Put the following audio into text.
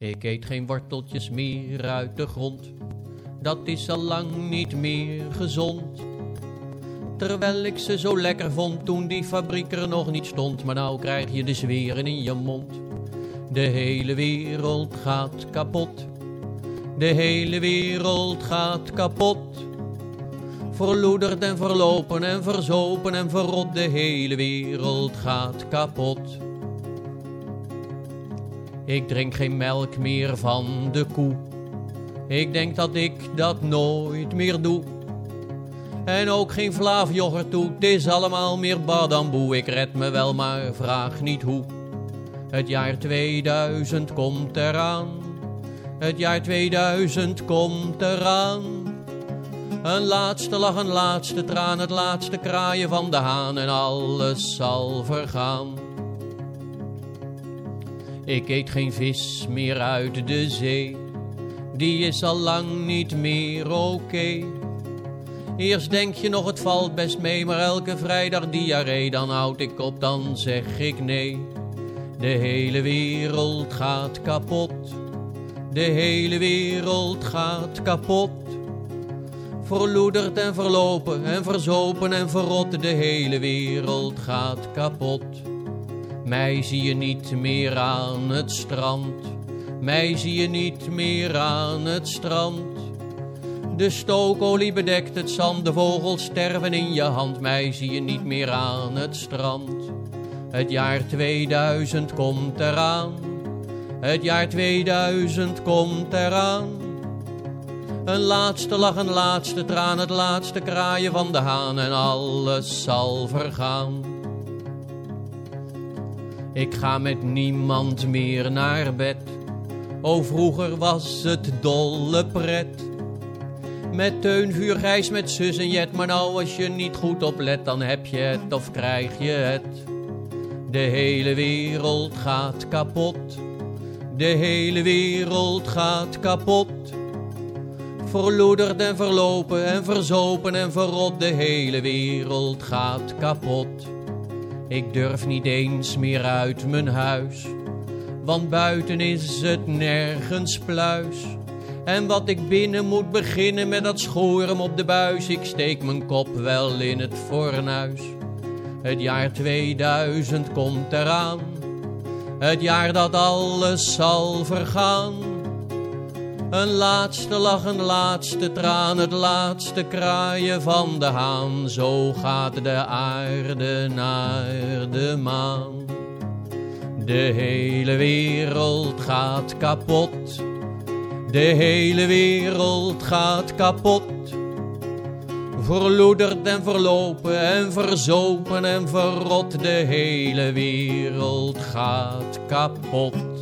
Ik eet geen worteltjes meer uit de grond, dat is al lang niet meer gezond. Terwijl ik ze zo lekker vond toen die fabriek er nog niet stond, maar nou krijg je de zweren in je mond. De hele wereld gaat kapot, de hele wereld gaat kapot. Verloederd en verlopen en verzopen en verrot, de hele wereld gaat kapot. Ik drink geen melk meer van de koe. Ik denk dat ik dat nooit meer doe. En ook geen vlaafjoghurt toe, het is allemaal meer badamboe. Ik red me wel, maar vraag niet hoe. Het jaar 2000 komt eraan. Het jaar 2000 komt eraan. Een laatste lach, een laatste traan, het laatste kraaien van de haan en alles zal vergaan. Ik eet geen vis meer uit de zee, die is al lang niet meer oké. Eerst denk je nog het valt best mee, maar elke vrijdag diarree, dan houd ik op, dan zeg ik nee. De hele wereld gaat kapot, de hele wereld gaat kapot. Verloederd en verlopen en verzopen en verrot, de hele wereld gaat kapot. Mij zie je niet meer aan het strand, mij zie je niet meer aan het strand. De stookolie bedekt het zand, de vogels sterven in je hand, mij zie je niet meer aan het strand. Het jaar 2000 komt eraan, het jaar 2000 komt eraan. Een laatste lach, een laatste traan, het laatste kraaien van de haan en alles zal vergaan. Ik ga met niemand meer naar bed. O, vroeger was het dolle pret. Met Teun, Vuur, Gijs, met zus en Jet. Maar nou, als je niet goed oplet, dan heb je het of krijg je het. De hele wereld gaat kapot. De hele wereld gaat kapot. Verloederd en verlopen en verzopen en verrot. De hele wereld gaat kapot. Ik durf niet eens meer uit mijn huis, want buiten is het nergens pluis. En wat ik binnen moet beginnen met dat schoren op de buis, ik steek mijn kop wel in het fornuis. Het jaar 2000 komt eraan, het jaar dat alles zal vergaan. Een laatste lach, een laatste traan, het laatste kraaien van de haan. Zo gaat de aarde naar de maan. De hele wereld gaat kapot. De hele wereld gaat kapot. Verloederd en verlopen en verzopen en verrot. De hele wereld gaat kapot.